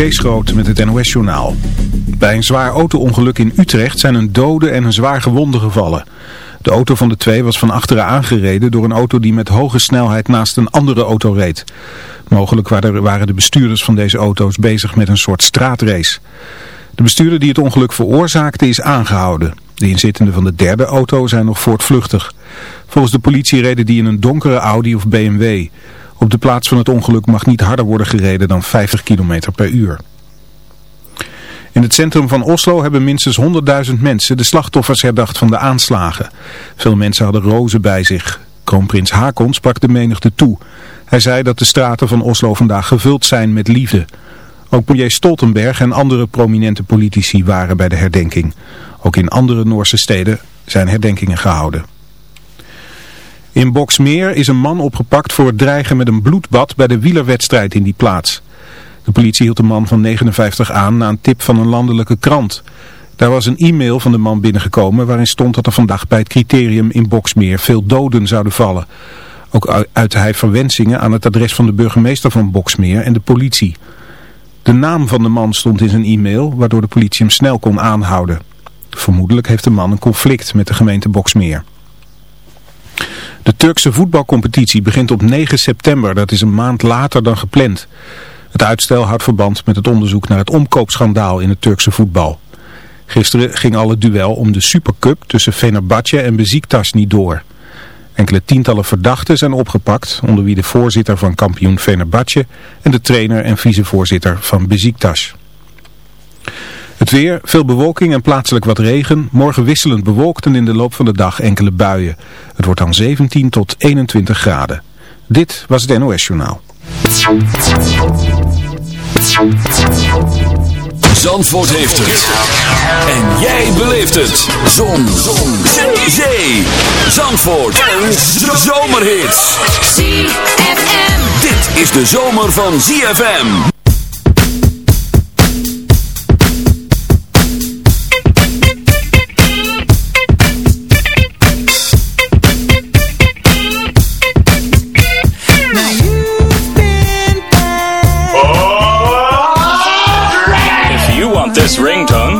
Kees Groot met het NOS-journaal. Bij een zwaar auto-ongeluk in Utrecht zijn een dode en een zwaar gewonde gevallen. De auto van de twee was van achteren aangereden door een auto die met hoge snelheid naast een andere auto reed. Mogelijk waren de bestuurders van deze auto's bezig met een soort straatrace. De bestuurder die het ongeluk veroorzaakte is aangehouden. De inzittenden van de derde auto zijn nog voortvluchtig. Volgens de politie reden die in een donkere Audi of BMW. Op de plaats van het ongeluk mag niet harder worden gereden dan 50 km per uur. In het centrum van Oslo hebben minstens 100.000 mensen de slachtoffers herdacht van de aanslagen. Veel mensen hadden rozen bij zich. Kroonprins Hakon sprak de menigte toe. Hij zei dat de straten van Oslo vandaag gevuld zijn met liefde. Ook premier Stoltenberg en andere prominente politici waren bij de herdenking. Ook in andere Noorse steden zijn herdenkingen gehouden. In Boksmeer is een man opgepakt voor het dreigen met een bloedbad bij de wielerwedstrijd in die plaats. De politie hield de man van 59 aan na een tip van een landelijke krant. Daar was een e-mail van de man binnengekomen waarin stond dat er vandaag bij het criterium in Boksmeer veel doden zouden vallen. Ook uitte hij verwensingen aan het adres van de burgemeester van Boksmeer en de politie. De naam van de man stond in zijn e-mail, waardoor de politie hem snel kon aanhouden. Vermoedelijk heeft de man een conflict met de gemeente Boksmeer. De Turkse voetbalcompetitie begint op 9 september, dat is een maand later dan gepland. Het uitstel houdt verband met het onderzoek naar het omkoopschandaal in het Turkse voetbal. Gisteren ging al het duel om de Supercup tussen Fenerbahce en Beziktas niet door. Enkele tientallen verdachten zijn opgepakt, onder wie de voorzitter van kampioen Fenerbahce en de trainer en vicevoorzitter van Beziktas. Het weer, veel bewolking en plaatselijk wat regen. Morgen wisselend bewolkt en in de loop van de dag enkele buien. Het wordt dan 17 tot 21 graden. Dit was het NOS Journaal. Zandvoort heeft het. En jij beleeft het. Zon. Zon. Zee. Zandvoort. Een zomerhit. ZFM. Dit is de zomer van ZFM. This ringtone,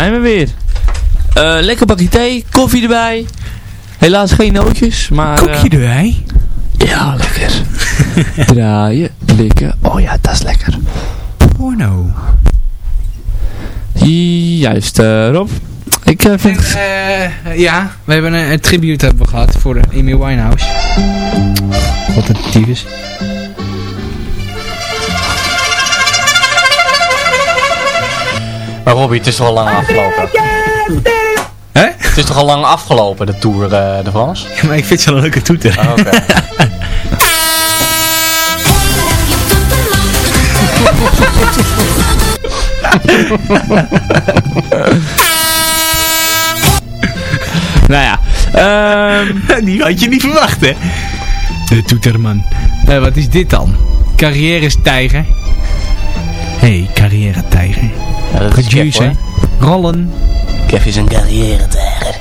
Zijn we weer. Eh, lekker bakje thee, koffie erbij. Helaas geen nootjes, maar... eh, Koekje erbij. ja, lekker. Draaien, likken. Oh ja, dat is lekker. Porno. Juist, eh, Rob. Ik eh, vind... Eh, ja, we hebben een, een tribute hebben we gehad voor de Amy Winehouse. Wat een tyfus. Maar Robbie, het is toch al lang afgelopen? Hè? Het is toch al lang afgelopen, de Tour eh, de France? Maar ik vind ze wel een leuke toeter. Oh, Oké. Nou ja, ehm, Die had je niet verwacht, hè? De toeterman. Eh, wat is dit dan? Carrière tijger. Hey, carrière tijger. Ja, Producer. Rollen. Kev is een carrière tijger.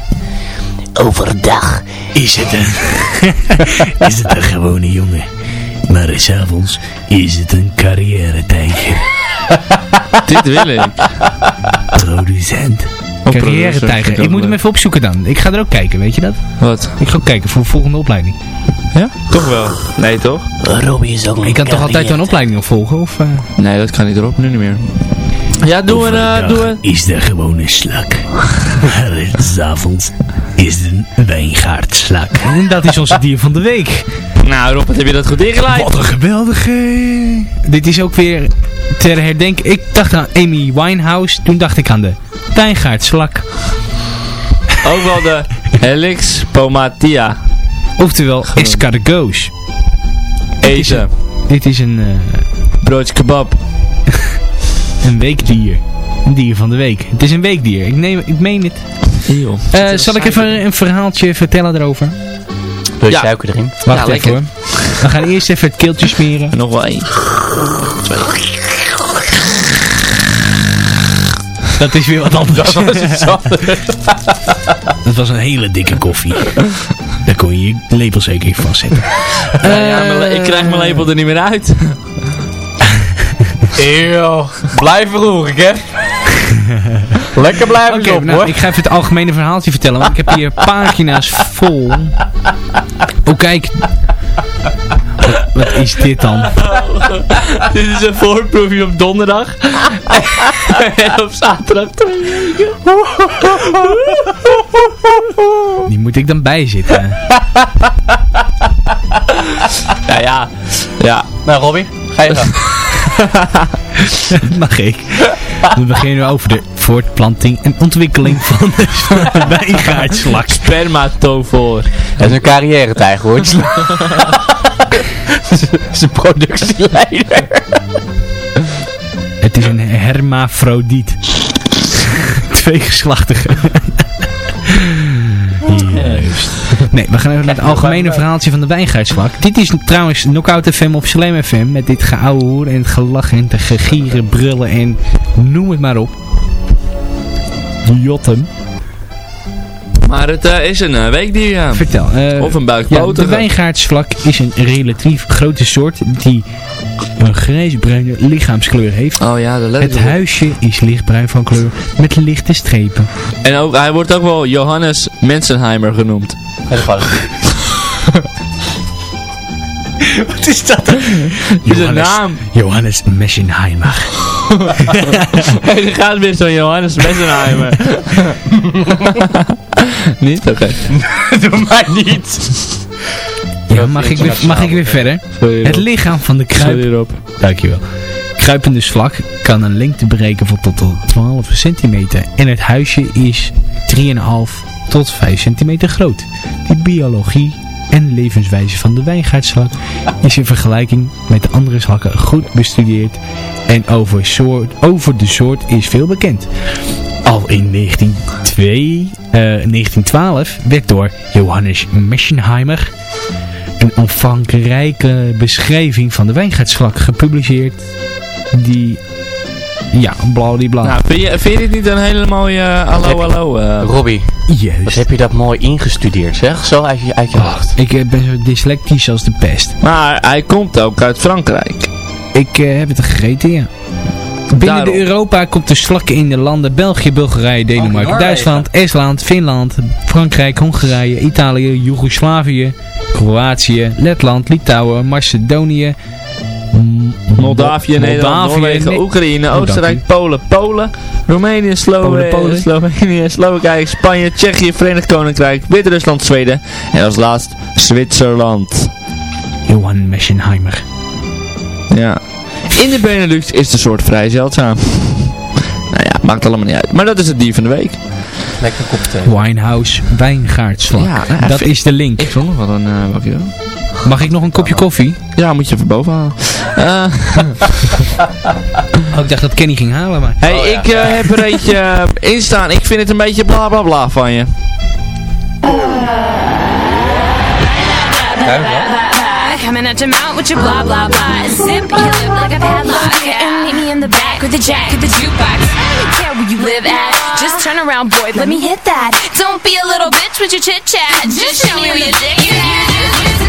Overdag. Is het een... is het een gewone jongen. Maar s'avonds is het een carrière tijger. dit wil ik. Producent. Carrière tijger. ik moet hem even opzoeken dan. Ik ga er ook kijken, weet je dat? Wat? Ik ga ook kijken voor de volgende opleiding. Ja? Toch wel. Nee, toch? Robbie is ook een Ik kan toch altijd een opleiding opvolgen? Of, eh? Nee, dat kan niet erop. Nu niet meer. Ja, doe een, eh, doe een... is de gewone slak. Maar s'avonds is een wijngaardslak. En dat is onze dier van de week. Nou, Rob, wat heb je dat goed ingeleid? Wat een geweldige... Dit is ook weer ter herdenken. Ik dacht aan Amy Winehouse. Toen dacht ik aan de wijngaardslak. Ook wel de Helix pomatia. Oftewel escargots. Eten. Dit is een, eh, Broodje kebab. een weekdier. Een dier van de week. Het is een weekdier. Ik, neem, ik meen het. Eeuw. Eh, zal ik even een verhaaltje vertellen erover? Wil je Ja. suiker erin? Wacht Ja, even lekker. hoor. We gaan eerst even het keeltje smeren. Nog wel één. Dat is weer wat anders. Dat was het zo. Dat was een hele dikke koffie. Daar kon je je lepel zeker in vastzetten. Ja, ik krijg mijn lepel er niet meer uit. Eeuw. Blijf roeren, Kev. Lekker blijven op, nou, hoor. ik ga even het algemene verhaaltje vertellen, want ik heb hier pagina's vol. Oh, kijk. Wat, is dit dan? Dit is een voorproefje op donderdag. en op zaterdag twee weken. Die moet ik dan bijzitten. Ja, ja. Ja. Nou, Robbie, ga je gang. Mag ik? We beginnen over de voortplanting en ontwikkeling van de, wijngaardslak. Spermatofor. Dat is een carrière tijger, hoor. Een productieleider. Het is een hermafrodiet. Tweegeslachtige. Juist. Nee, we gaan even naar het algemene verhaaltje van de wijngaardslak. Dit is trouwens Knockout FM op Slam FM. Met dit geouwe hoer en het gelach en het gegieren, brullen en noem het maar op. Jotten. Maar het eh, is een uh, weekdier, ja. Vertel. eh, Of een ja, buikpotige. de wijngaardslak is een relatief grote soort die een grijsbruine lichaamskleur heeft. Oh ja, dat let ik Het op. huisje is lichtbruin van kleur met lichte strepen. En ook, hij wordt ook wel Johannes Mensenheimer genoemd. Wat is dat? is een naam. Johannes Er gaat weer zo'n Johannes Mensenheimer. niet? Oké. Doe mij niet. Ja, mag, ik weer, mag ik weer verder? Het lichaam van de kruip... Dankjewel. Kruipende slak kan een lengte bereiken van tot 12 centimeter. En het huisje is 3,5 tot 5 centimeter groot. De biologie en levenswijze van de wijngaardslak is in vergelijking met de andere slakken goed bestudeerd. En over, soort, over de soort is veel bekend. Al in 1902, eh, 1912 werd door Johannes Meschenheimer een omvangrijke beschrijving van de wijngaardslak gepubliceerd. Die, ja, bladibla. Nou, vind je, vind je dit niet een hele mooie eh, hallo hallo? eh? Robbie, wat Juist. heb je dat mooi ingestudeerd, zeg? Zo uit je, uit je hoofd. Ik eh, ben zo dyslectisch als de pest. Maar hij komt ook uit Frankrijk. Ik eh, heb het gegeten, ja. Binnen Daarom. de Europa komt de vlakken in de landen België, Bulgarije, Denemarken. Duitsland, Estland, Finland, Frankrijk, Hongarije, Italië, Joegoslavië, Kroatië, Letland, Litouwen, Macedonië, Moldavië, Nederland, Moldavië, Noorwegen, Ne- Oekraïne, Oostenrijk, Polen, Polen, Roemenië, Slowe- Polen, Polen. Slovenië, Slowakije, Spanje, Tsjechië, Verenigd Koninkrijk, Wit-Rusland, Zweden en als laatst Zwitserland. Johan Meschenheimer. Ja. In de Benelux is de soort vrij zeldzaam. nou ja, maakt allemaal niet uit. Maar dat is het dier van de week. Lekker kop thee. Winehouse Wijngaardsvlak. Ja, nou, dat is de link. Ik vond nog wel een uh, bakje. Mag ik nog een kopje koffie? Ja, moet je even boven halen. Eh, Oh, ik dacht dat Kenny ging halen, maar... hey, ik eh, heb er eentje uh, in staan. Ik vind het een beetje bla bla bla van je. Coming at your mouth with your blah blah blah. Zip your lip like a padlock. And meet me in the back with the jack of the jukebox. I don't care where you live at. Just turn around, boy. Let me hit that. Don't be a little bitch with your chit chat. Just show me where your dick is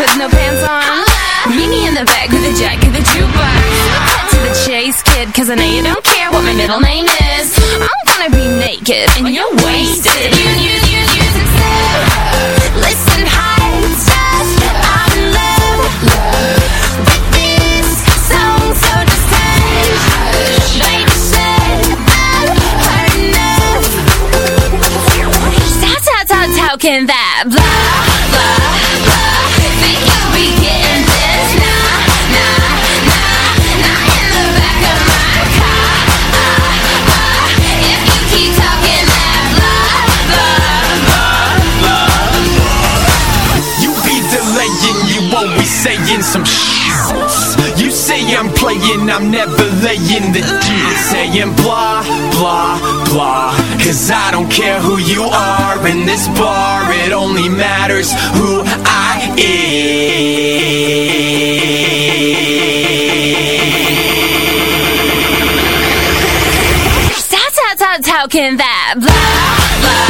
with no pants on? Meet me in the back with the jack of the jukebox. Cut to the chase, kid Cause I know you don't care what my middle name is. I'm gonna be naked and you're wasted. You, you, you, you said Listen, high stuff I'm in love with this song So hush Baby, shut up. Heard enough how, how can that blah, playing, I'm never laying the deal. Saying blah, blah, blah. Cause I don't care who you are in this bar, it only matters who I am. How, how, can that blah, blah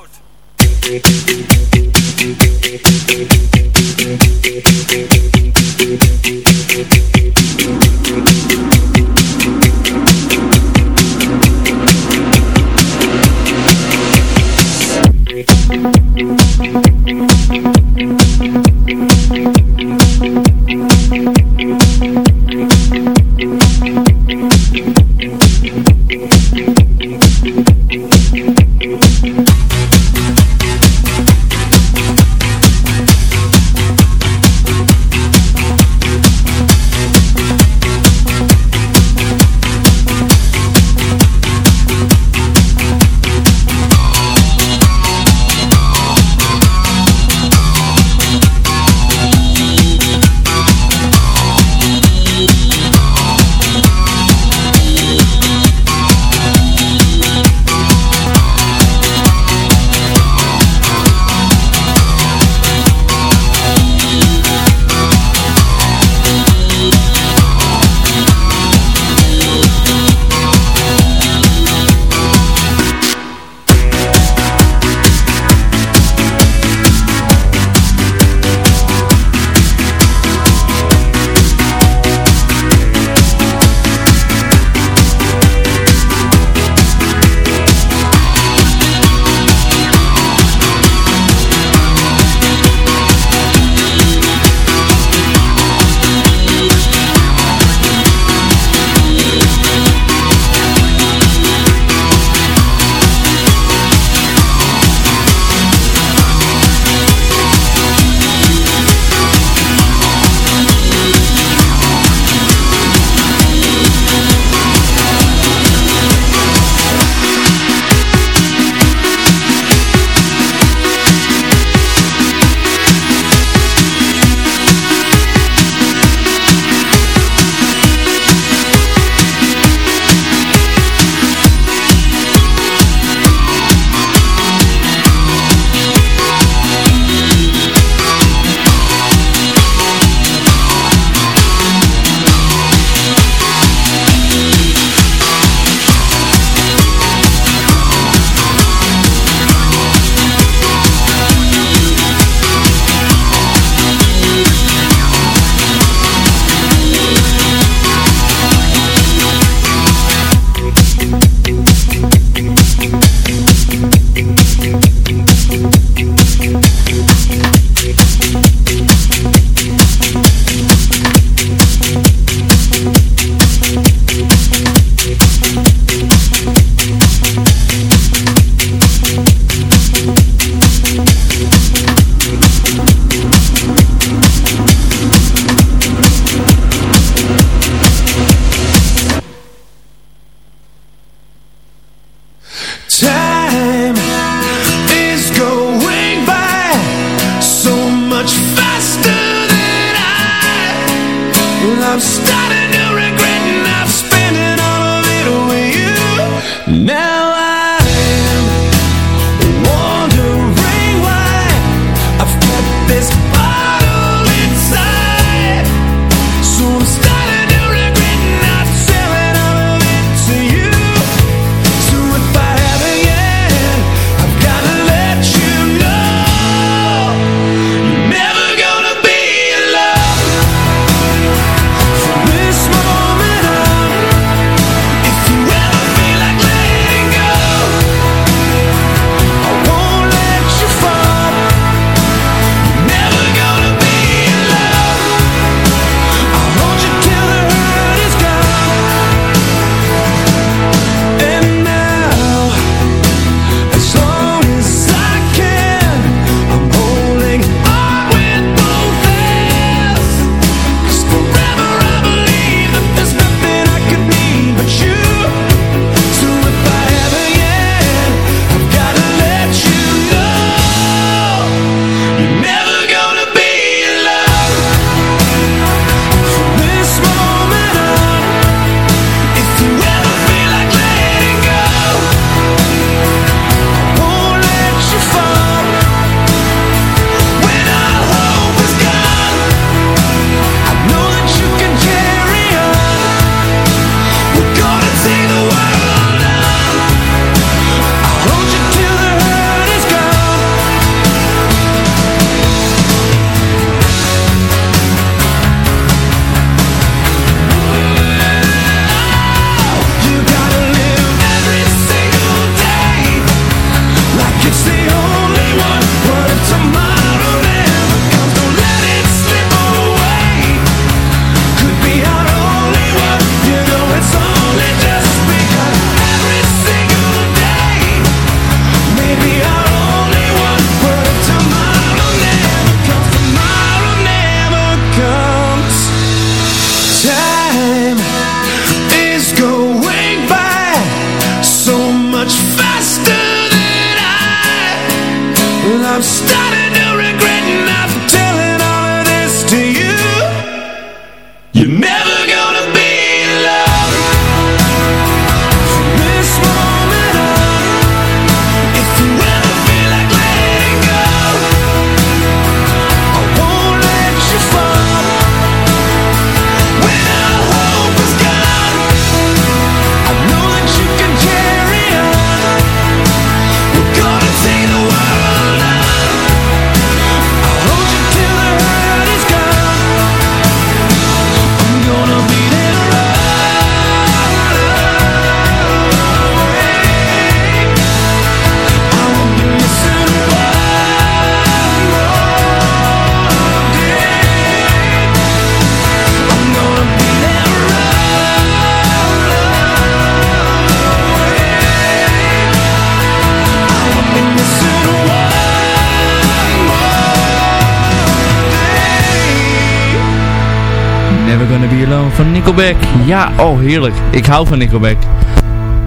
Ja, oh heerlijk. Ik hou van Nickelback.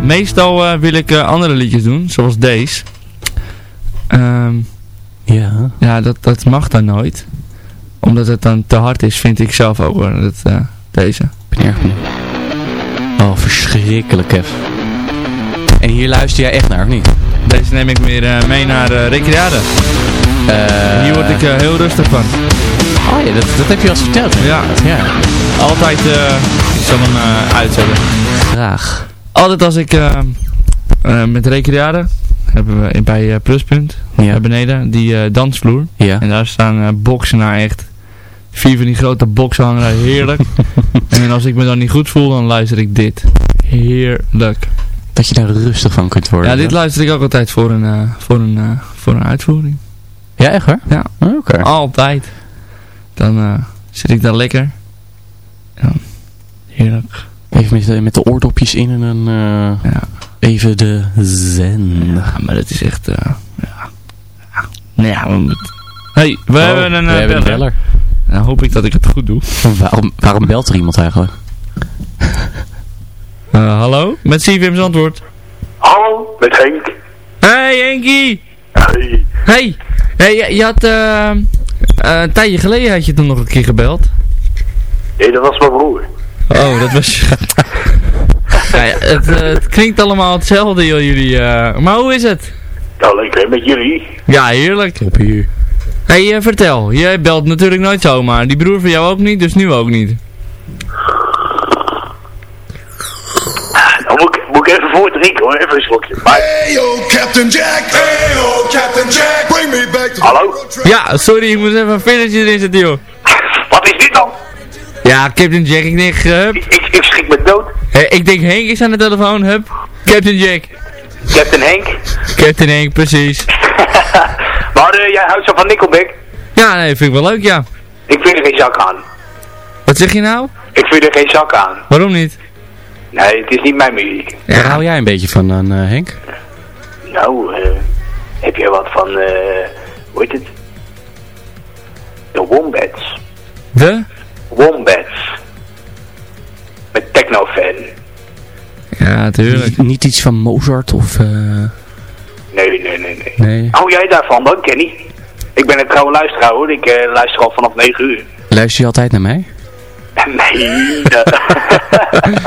Meestal eh, wil ik eh, andere liedjes doen, zoals deze. Ehm, Ja. ja, dat, dat mag dan nooit. Omdat het dan te hard is, vind ik zelf ook hoor. Dat, eh, deze. ben erg benieuwd. Oh, verschrikkelijk, Kev. En hier luister jij echt naar, of niet? Deze neem ik weer mee naar uh, Recreade. Hier word ik heel rustig van. Oh ja, dat, dat heb je al eens verteld. Ja. ja. Altijd, eh, ik zal hem uitzetten. Graag. Altijd als ik eh, eh, met Recreade, hebben we in- bij eh, Pluspunt, Ja. daar beneden, die dansvloer. Ja. En daar staan boksen naar echt. Vier van die grote boksen hangen daar heerlijk. en als ik me dan niet goed voel, dan luister ik dit. Heerlijk. Dat je daar rustig van kunt worden. Ja, dit luister ik ook altijd voor een, voor een, voor een uitvoering. Ja, echt hoor? Ja. Oké. Altijd. Dan zit ik daar lekker. Ja. Heerlijk. Even met de, met de oordopjes in en dan eh, Ja. even de zen. Ja, maar dat is echt... eh ja. Ja. Nou ja, we moeten... Hey, we Oh, hebben een we eh, hebben een beller. Dan hoop ik dat ik het goed doe. Waarom, waarom belt er iemand eigenlijk? Eh, hallo? Met CVM's antwoord. Hallo, met Henk. Hey Henkie! Hey. Hey! Hey, je, je had... eh eh, een tijdje geleden had je toen nog een keer gebeld. Nee, dat was mijn broer. Oh, dat was... ja, ja, het, eh, het klinkt allemaal hetzelfde, joh, jullie. eh. maar hoe is het? Nou, lekker hè, met jullie. Ja, heerlijk. Op hier. hey, eh, vertel. Jij belt natuurlijk nooit zomaar. Die broer van jou ook niet, dus nu ook niet. Dan moet ik, moet ik even voortdrinken hoor, even een slokje. Hey yo, Captain Jack. Hey yo, Captain Jack. Bring me back to hallo? Ja, sorry, ik moest even een filmpje erin zetten, joh. Ja, Captain Jack, ik denk, hup. Ik, ik schrik me dood. Hey, ik denk Henk is aan de telefoon, hup. Captain Jack. Captain Henk. Captain Henk, precies. maar eh, jij houdt zo van Nickelback. Ja, nee, vind ik wel leuk, ja. Ik vind er geen zak aan. Wat zeg je nou? Ik vind er geen zak aan. Waarom niet? Nee, het is niet mijn muziek. Waar hou jij een beetje van dan, eh, Henk? Nou, eh, heb je wat van, eh, hoe heet het? De Wombats. De? Wombats. Met Technofan. Ja, tuurlijk. Niet, niet iets van Mozart of... eh, Nee, nee, nee, nee. nee. Hou jij daarvan dan, Kenny? Ik ben een trouwe luisteraar hoor. Ik eh, luister al vanaf 9 uur. Luister je altijd naar mij? Nee. eh,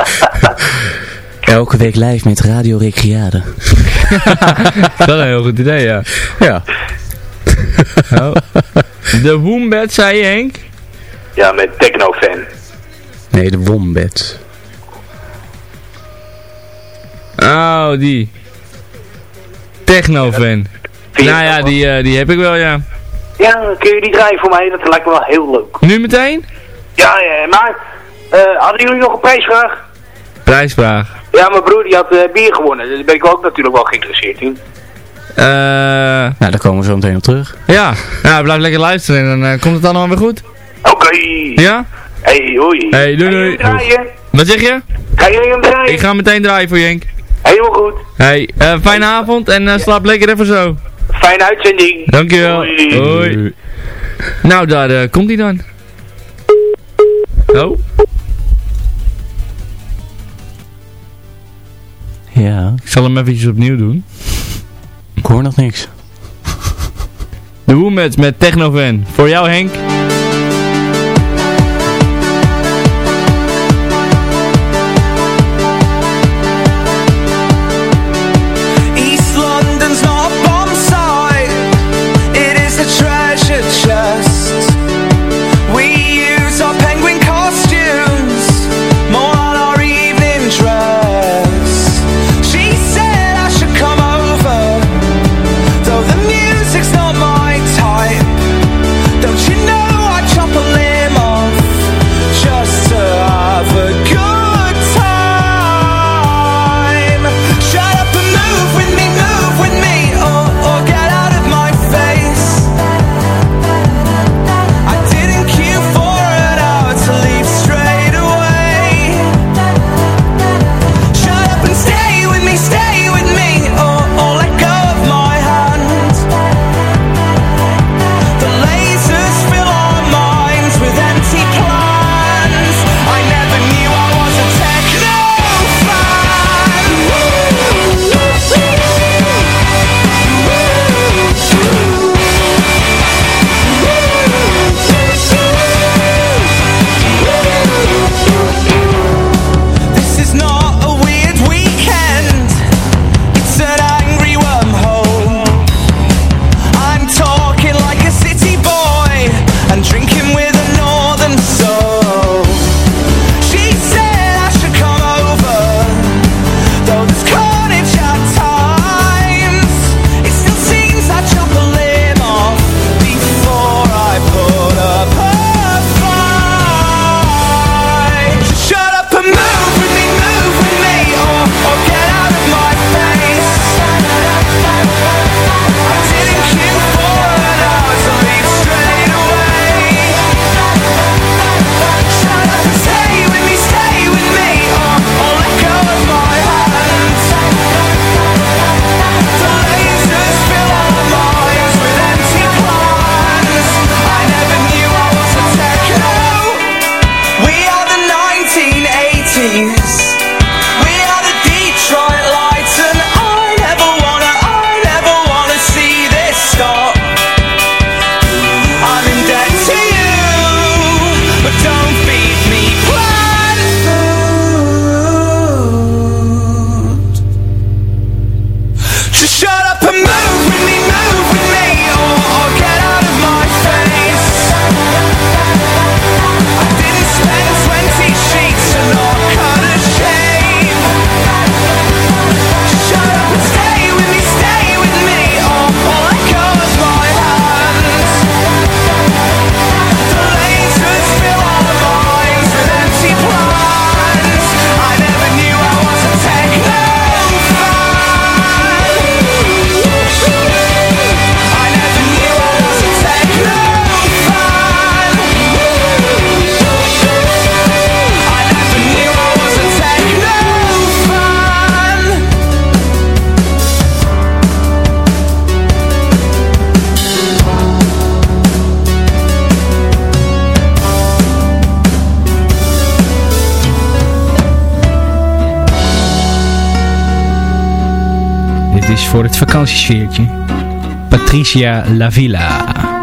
Elke week live met Radio Recreade. Dat is een heel goed idee, ja. Ja. Oh. De Wombat, zei je Henk? Ja, met Technofan. Nee, de Wombat. Oh, die. Technofan. Je Nou ja, die, eh, die heb ik wel, ja. Ja, kun je die draaien voor mij? Dat lijkt me wel heel leuk. Nu meteen? Ja, ja, maar eh, hadden jullie nog een prijsvraag? Prijsvraag. Ja, mijn broer die had eh, bier gewonnen. Daar ben ik ook natuurlijk wel geïnteresseerd in. Eh, Nou, daar komen we zo meteen op terug. ja. Ja, blijf lekker luisteren en dan eh, komt het allemaal weer goed. Oké. Ja? Hey, hoi. Hey, doei, doei. draaien? Wat zeg je? Ga je hem draaien? Ik ga meteen draaien voor je Henk. Helemaal goed. Hey, eh, fijne avond en eh, slaap lekker even zo. Fijne uitzending. Dankjewel. Hoi. Hoi. Nou, daar eh, komt hij dan. Oh, Ja, ik zal hem eventjes opnieuw doen. ik hoor nog niks. De Woomats met Technovan. Voor jou Henk. Dus voor het vakantiesfeertje. Patricia Lavilla.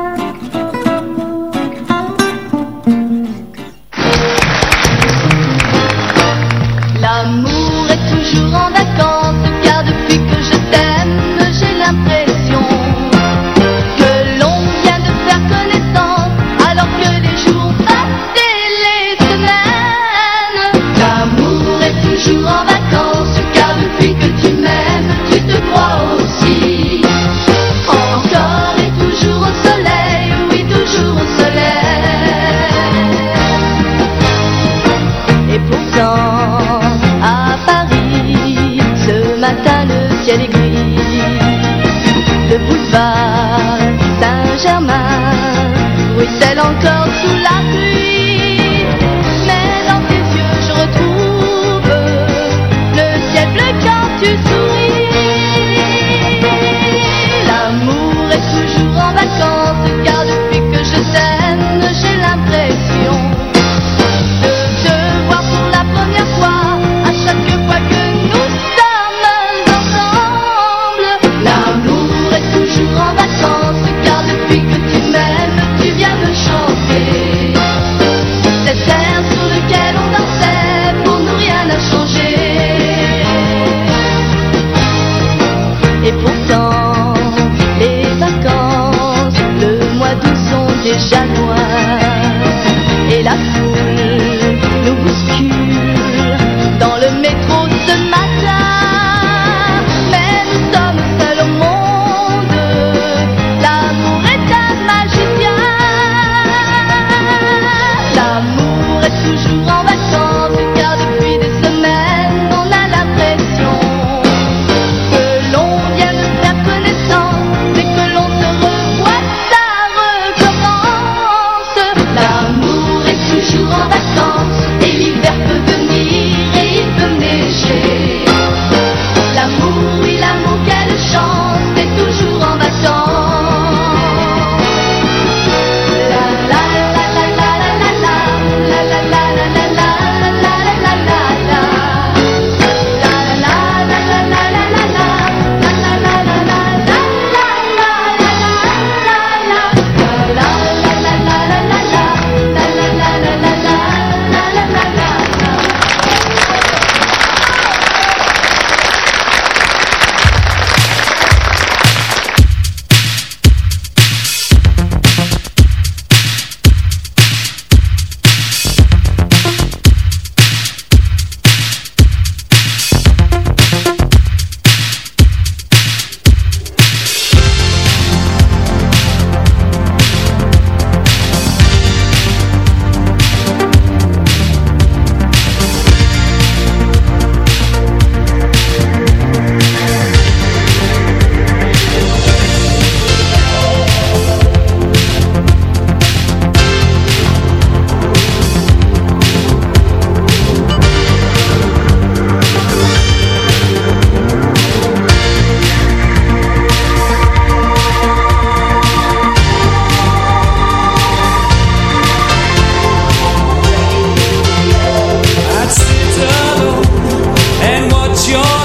canción.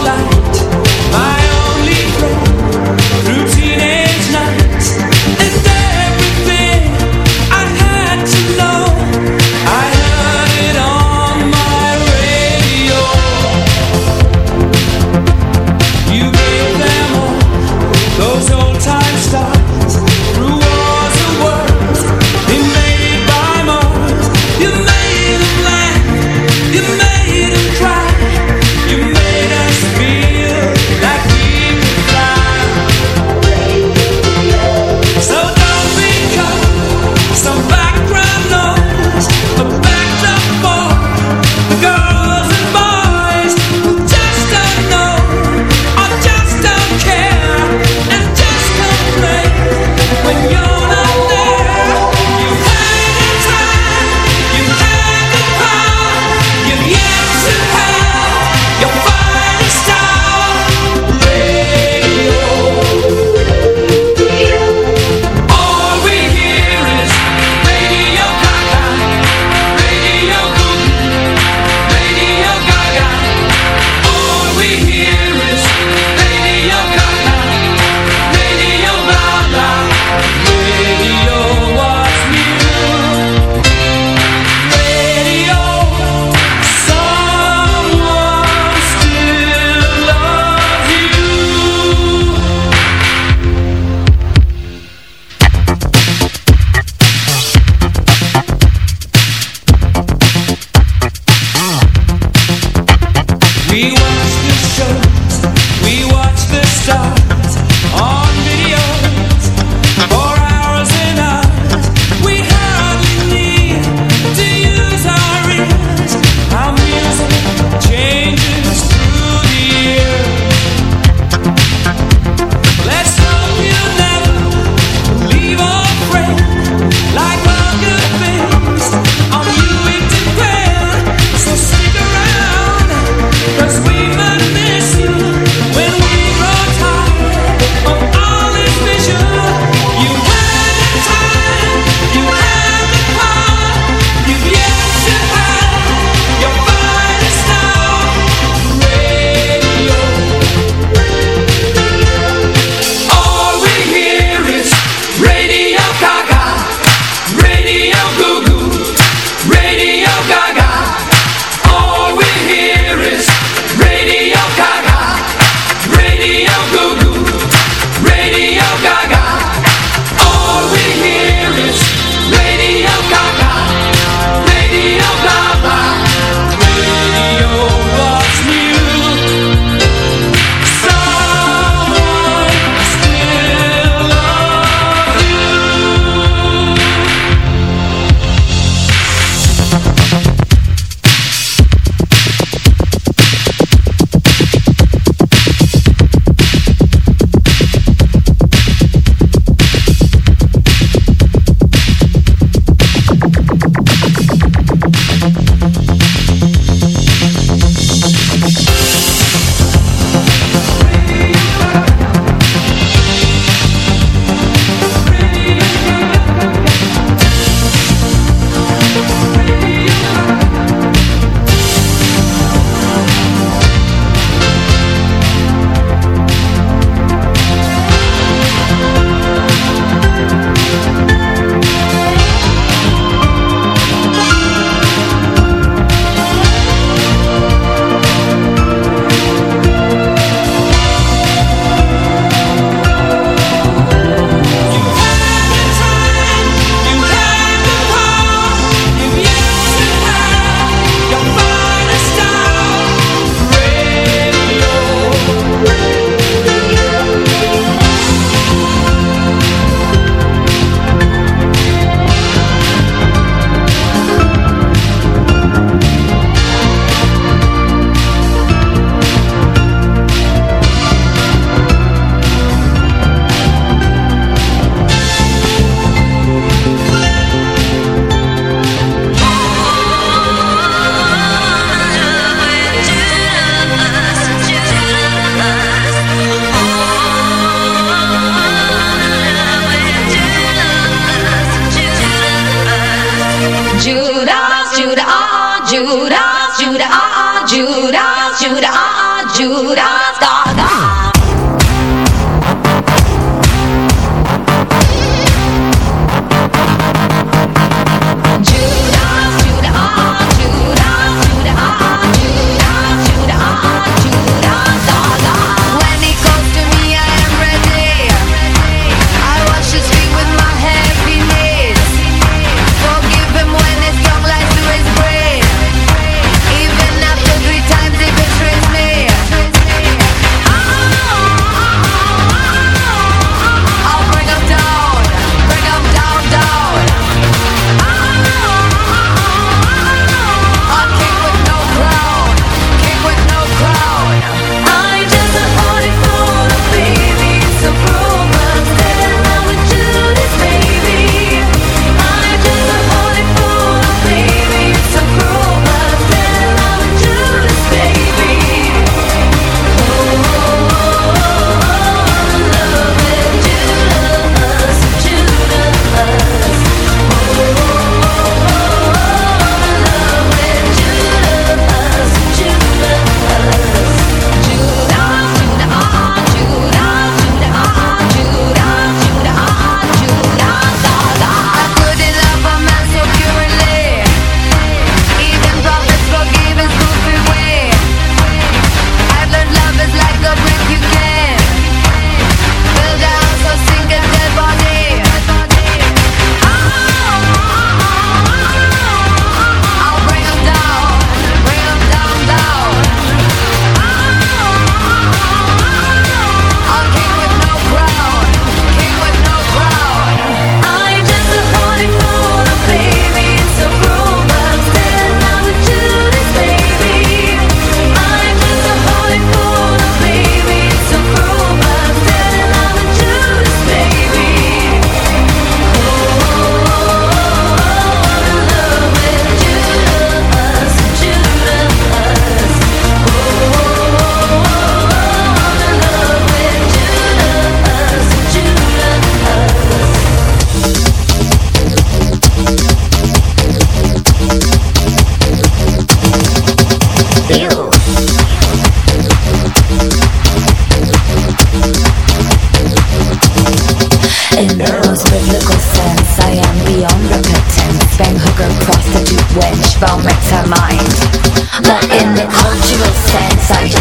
Santa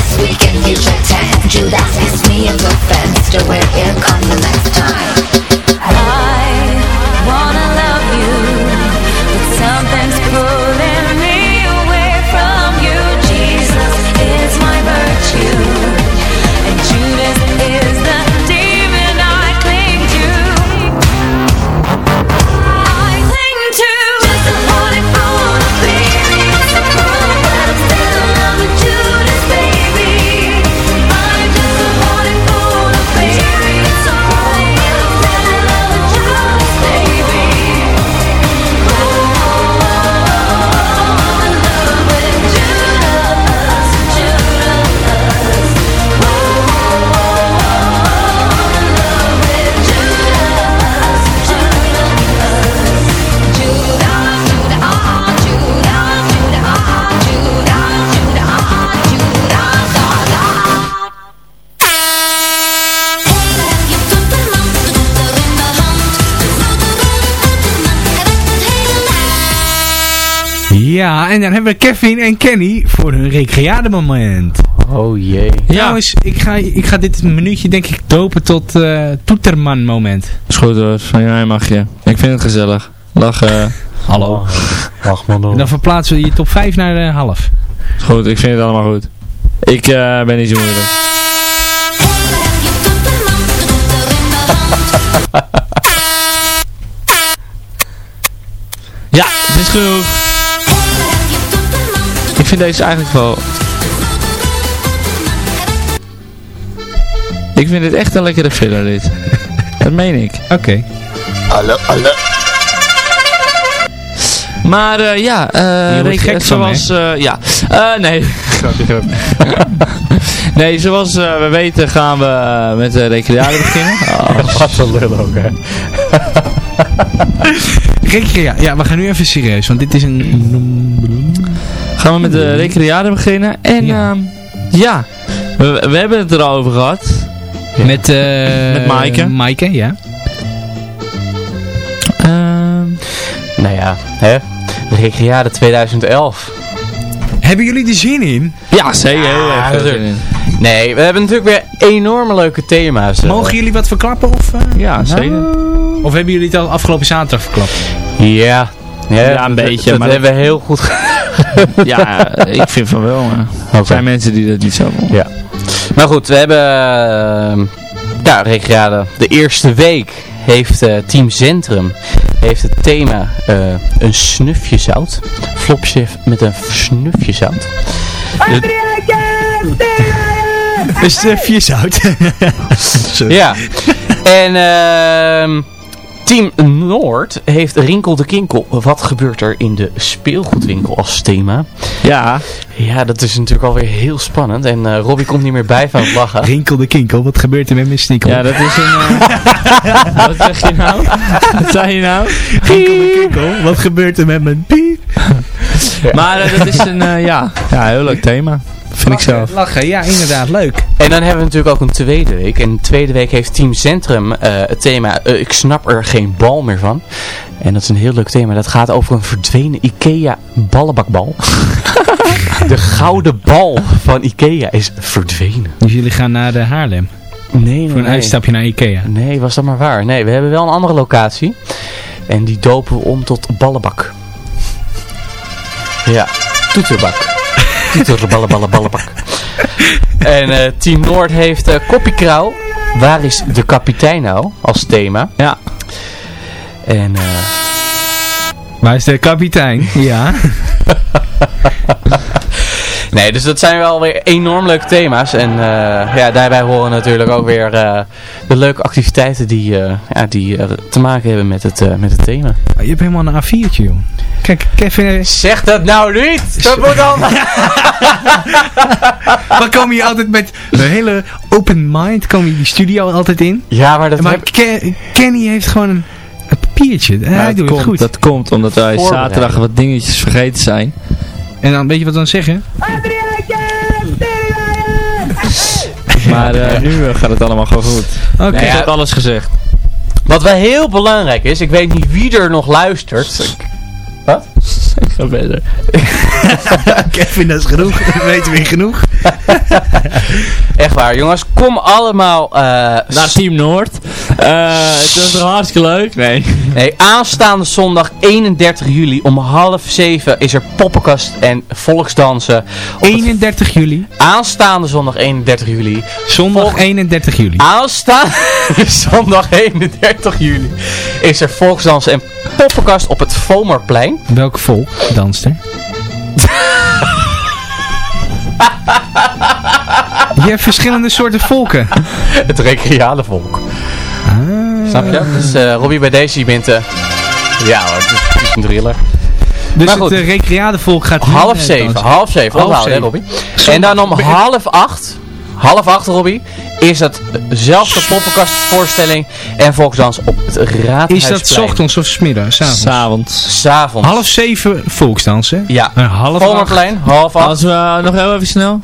Ja, en dan hebben we Kevin en Kenny voor hun recreade moment. Oh jee. Ja. Ik ga, ik ga dit minuutje denk ik dopen tot eh, toeterman moment. Is goed hoor, van jij mag je. Ik vind het gezellig. Lachen. Hallo. Lach man hoor. Dan verplaatsen we je top 5 naar de half. Is goed, ik vind het allemaal goed. Ik eh, ben niet zo moeilijk. ja, het is genoeg. Ik vind deze eigenlijk wel... Ik vind dit echt een lekkere filler dit. dat meen ik. Oké. Okay. Hallo, hallo. Maar eh, ja, uh, Rick, gek zoals... Van, uh, eh, ja, nee. nee, zoals we weten gaan we met de recreatie beginnen. Oh, Wat lul ook, hè. Rick, ja, ja, we gaan nu even serieus, want dit is een... Gaan we met de recreade beginnen. En ja, ja we, we hebben het er al over gehad. Met, eh Met Maaike. Maaike, ja. Ehm, Nou ja, hè? De Recreade 2011. Hebben jullie er zin in? ja, zeker. Heel erg veel natuurlijk. zin in. Nee, we hebben natuurlijk weer enorme leuke thema's. eh. Mogen jullie wat verklappen? Of, eh? Ja, zeker. of hebben jullie het al afgelopen zaterdag verklapt? Ja. Ja, een dat- beetje, Dat maar hebben we heel goed Ja, ik vind van wel. maar Er zijn mensen die dat niet zo vonden. Ja. Maar goed, we hebben... eh, ja, Recreade. De eerste week heeft eh, Team Centrum heeft het thema eh, een snufje zout. Flopje met een snufje zout. Een snufje zout. Ja. en ehm Team Noord heeft Rinkel de Kinkel. Wat gebeurt er in de speelgoedwinkel als thema? Ja. Ja, dat is natuurlijk alweer heel spannend. En eh Robbie komt niet meer bij van het lachen. Rinkel de kinkel, wat gebeurt er met mijn snikkel? Ja, dat is een... eh, wat zeg je nou? Wat zei je nou? Rinkel de kinkel, wat gebeurt er met mijn piep? Maar eh, dat is een, eh, ja, ja, heel leuk thema. Vind ik zelf. Lachen, ja inderdaad, leuk. En dan hebben we natuurlijk ook een tweede week. En de tweede week heeft Team Centrum eh, het thema eh, Ik snap er geen bal meer van. En dat is een heel leuk thema. Dat gaat over een verdwenen Ikea ballenbakbal. de gouden bal van Ikea is verdwenen. Dus jullie gaan naar de Haarlem? Nee, nee, Voor een nee. uitstapje naar Ikea? Nee, was dat maar waar. Nee, we hebben wel een andere locatie. En die dopen we om tot ballenbak. Ja, toeterbak. Toeter, ballen, ballen, ballenbak. En eh, Team Noord heeft uh. Waar is de kapitein nou? Als thema. Ja. En eh Waar is de kapitein? Ja. Nee, dus dat zijn wel weer enorm leuke thema's. En eh, ja, daarbij horen natuurlijk ook weer eh, de leuke activiteiten die, eh, ja, die te maken hebben met het, met het thema. Oh, je hebt helemaal een A4'tje, joh. Kijk, Kevin... Zeg dat nou niet! Dat moet dan... Maar kom je altijd met een hele open mind, kom je die studio altijd in? Ja, maar dat Maar heb- Ke- Kenny heeft gewoon een, een papiertje. Hij Ja, doet dat, het komt, goed. dat komt omdat wij zaterdag wat dingetjes vergeten zijn. En dan weet je wat we dan zeggen? Maar eh, nu eh, gaat het allemaal gewoon goed. Oké. Ik heb alles gezegd. Wat wel heel belangrijk is, ik weet niet wie er nog luistert. Wat? Ga verder. Kevin, dat is genoeg. We weten weer genoeg. Echt waar, jongens. Kom allemaal... eh, Naar Team Noord. Eh het was toch hartstikke leuk? Nee. Nee, aanstaande zondag 31 juli om half zeven is er poppenkast en volksdansen. Op het 31 juli. Aanstaande zondag 31 juli. Zondag Volk- 31 juli. Aanstaande zondag 31 juli is er volksdansen en poppenkast op het Vomerplein. Welk volk danst er? Je hebt verschillende soorten volken. Het recreale volk. Ah. Snap je? Dus eh Robbie bij deze, je bent... eh, ja hoor, het is een thriller. Dus Maar het uh, recreade volk gaat Half zeven, half zeven. Half Half hè zeven. Robbie? En dan om half acht, half acht Robbie, is datzelfde poppenkastvoorstelling en volksdans op het Raadhuisplein. Is dat 's ochtends of 's middags? S'avonds? S'avonds. S'avonds. Half zeven volksdansen. Ja. En half acht. Vomerplein, half acht. Als we eh, nog heel even snel.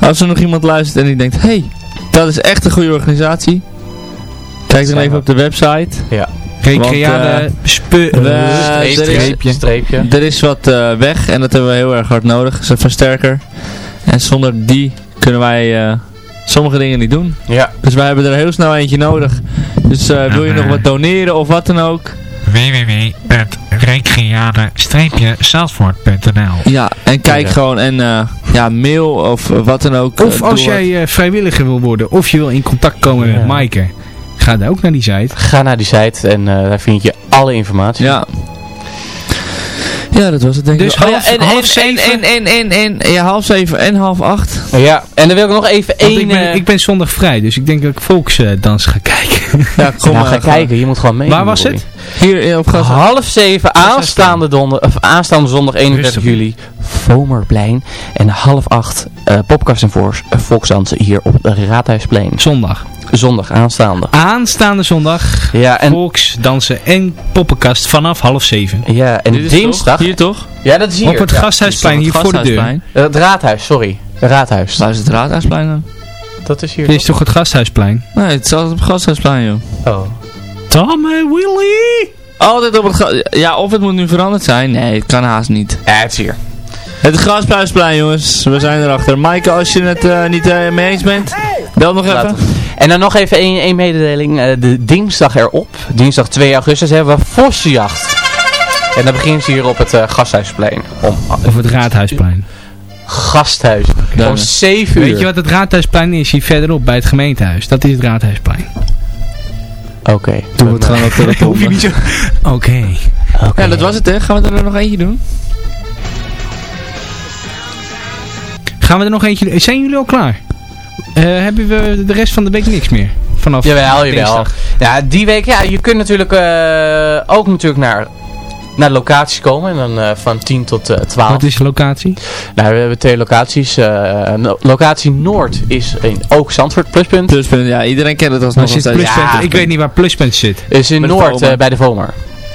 Als er nog iemand luistert en die denkt, hé, hey, dat is echt een goede organisatie. Kijk dan even op de website. Ja. Recreade eh, eh, er is- Streepje. Streepje. Er is wat eh, weg en dat hebben we heel erg hard nodig. Dat is een versterker. En zonder die kunnen wij eh, sommige dingen niet doen. Ja. Dus wij hebben er heel snel eentje nodig. Dus eh, wil je nog wat doneren of wat dan ook? www.recreade-zandvoort.nl Ja, en kijk Ja. gewoon en eh, ja, mail of wat dan ook. Of eh, als wat. jij eh, vrijwilliger wil worden, of je wil in contact komen Ja. met Maaike, ga dan ook naar die site. Ga naar die site en eh, daar vind je alle informatie. Ja. Ja, dat was het denk ik. Dus half- oh, ja, en, half en, zeven? En, en, en, en, en, ja, half zeven en half acht. Ja, en dan wil ik nog even Want één... ik, ben, eh, ik ben zondag vrij, dus ik denk dat ik volksdans ga kijken. Ja, kom nou, maar. ga kijken, je moet gewoon mee. Waar was het? Hier eh, op gas. Half zeven, aanstaande, donder, of aanstaande zondag 31 Rustig. juli, Vomerplein. En half acht eh popkast en voor, eh, volksdansen hier op het Raadhuisplein. Zondag. Zondag aanstaande. Aanstaande zondag. Ja, en, Volksdansen en poppenkast vanaf half zeven. ja, en Dit is toch? dinsdag... Hier toch? Ja, dat is hier. Op het ja. Gasthuisplein, hier voor de deur. Eh, Het raadhuis, sorry. Het raadhuis. Waar is het raadhuisplein dan? Dat is hier. Dit is toch het Gasthuisplein? Nee, het is altijd op het gasthuisplein, joh. Oh. Tom en Willy! Altijd op het Ja, of het moet nu veranderd zijn. Nee, het kan haast niet. Ja, het is hier. Het Gasthuisplein, jongens. We zijn erachter. Maaike, als je het eh, niet eh, mee eens bent, bel nog even. Laten. En dan nog even één, één mededeling. Eh, de dinsdag erop, dinsdag 2 augustus, hebben we Vossenjacht. En dan begint ze hier op het eh, Gasthuisplein. Om Of het Raadhuisplein. Gasthuis. Om 7 uur. Weet je wat het Raadhuisplein is? Hier verderop bij het gemeentehuis. Dat is het Raadhuisplein. Oké. Doen we het gewoon op de. Oké. Oké. Ja, dat was het, hè. Gaan we er nog eentje doen? Gaan we er nog eentje... Zijn jullie al klaar? Eh, hebben we de rest van de week niks meer? Vanaf Jawel, jawel. Ja, die week, ja, je kunt natuurlijk eh, ook natuurlijk naar, naar locaties komen. En dan eh, van 10 tot eh 12. Wat is de locatie? Nou, we hebben twee locaties. eh, locatie Noord is in ook Zandvoort, pluspunt. Pluspunt, ja. Iedereen kent het als nog steeds. pluspunt? Ja. ik weet niet waar pluspunt zit. Is in Bij Noord, eh, bij de Vomer.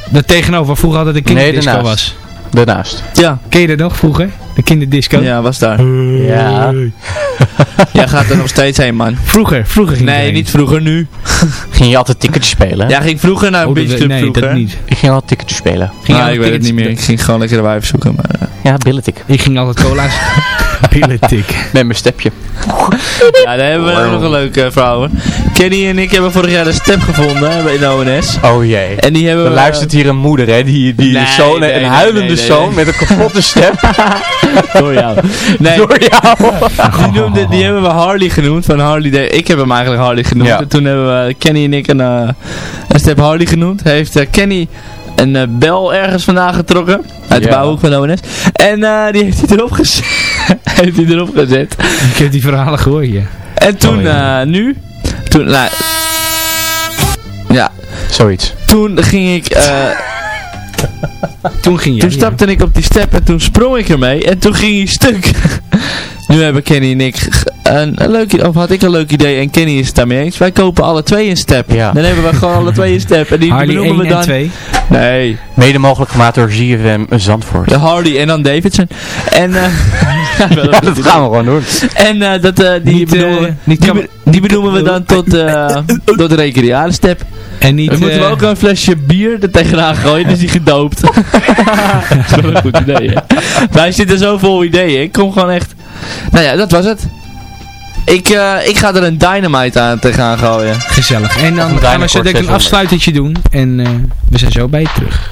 Dat tegenover waar vroeger altijd de Nee, kinderdisco daarnaast. was. Daarnaast. Ja. Ken je dat nog vroeger? De kinderdisco? Ja, was daar. Ja. Jij gaat er nog steeds heen, man. Vroeger, vroeger ging Nee, niet vroeger, nu. Ging je altijd ticketjes spelen? Ja, ging vroeger naar een Oh, dat- beachclub nee, vroeger. dat niet. Ik ging altijd ticketjes spelen. Ging Nou, je ik weet het niet meer. Ik ging gewoon lekker de wijf zoeken. Maar, eh, Ja, billentik. Ik ging altijd cola's. Billentik. Met mijn stepje. ja, daar hebben we nog een leuke verhaal hoor. Kenny en ik hebben vorig jaar een step gevonden hè, bij de ONS. Oh jee. En die hebben Dan we... luistert hier een moeder, hè, die, die Nee, de zoon, nee, een huilende nee, nee, zoon nee. met een kapotte stem. Door jou. Nee, Door jou. die, noemde, die hebben we Harley genoemd. Van Harley Day. Ik heb hem eigenlijk Harley genoemd. Ja. En toen hebben we Kenny en ik een, eh, een step Harley genoemd. Heeft eh, Kenny een eh, bel ergens vandaan getrokken. Uit de Ja. bouwhoek van ONS. En die heeft hij erop gezet. heeft hij erop gezet. Ik heb die verhalen gehoord, ja. En toen, Oh, ja. nu. Toen, nou, ja, Zoiets. toen ging ik, Toen ging je. toen stapte ik op die step en toen sprong ik ermee en toen ging hij stuk. nu hebben Kenny en ik een, een leuk idee, of had ik een leuk idee en Kenny is het daarmee eens. Wij kopen alle twee een step. Ja. Dan hebben we gewoon alle twee een step en die Harley benoemen 1 we dan. en 2. Nee, Mede mogelijk gemaakt door ZFM Zandvoort. de Harley en dan Davidson. En, eh, Ja, dat gaan we gewoon doen. En eh, dat, eh, die, Niet, benoemen, die, kam- be- die benoemen we dan tot, eh tot de recreale step. En niet... Dan moeten we eh, ook een flesje bier er tegenaan gooien, dus die gedoopt. dat is wel een goed idee, hè? Wij zitten zo vol ideeën. Ik kom gewoon echt... Nou ja, dat was het. Ik, eh, ik ga er een dynamite aan tegenaan gooien. Gezellig. En dan Een gaan we zo Dynacort denk ik een 600. afsluitertje doen. En eh, we zijn zo bij je terug.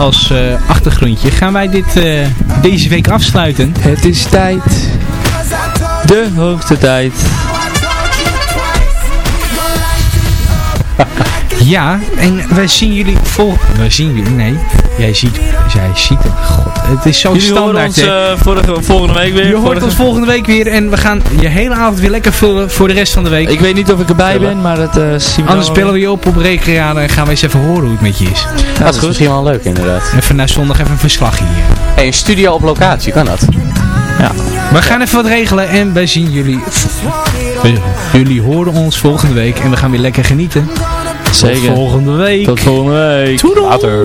als eh, achtergrondje gaan wij dit eh, deze week afsluiten. Het is tijd. De hoogste tijd. Ja, en wij zien jullie vol... Wij zien jullie, nee. Jij ziet, jij ziet het. Het is zo Jullie standaard, ons eh, vorige, volgende week weer. Je hoort Vorige- ons volgende week weer en we gaan je hele avond weer lekker vullen voor de rest van de week. Ik weet niet of ik erbij ben, maar dat eh zien we Anders dan bellen we je op op Recreade en gaan we eens even horen hoe het met je is. Ja, dat is misschien wel leuk inderdaad. Even na zondag even een verslag hier. Hey, een studio op locatie, kan dat? Ja. We gaan even wat regelen en wij zien jullie... Jullie horen ons volgende week en we gaan weer lekker genieten. Zeker. Tot volgende week. Tot volgende week. Toedels. Later.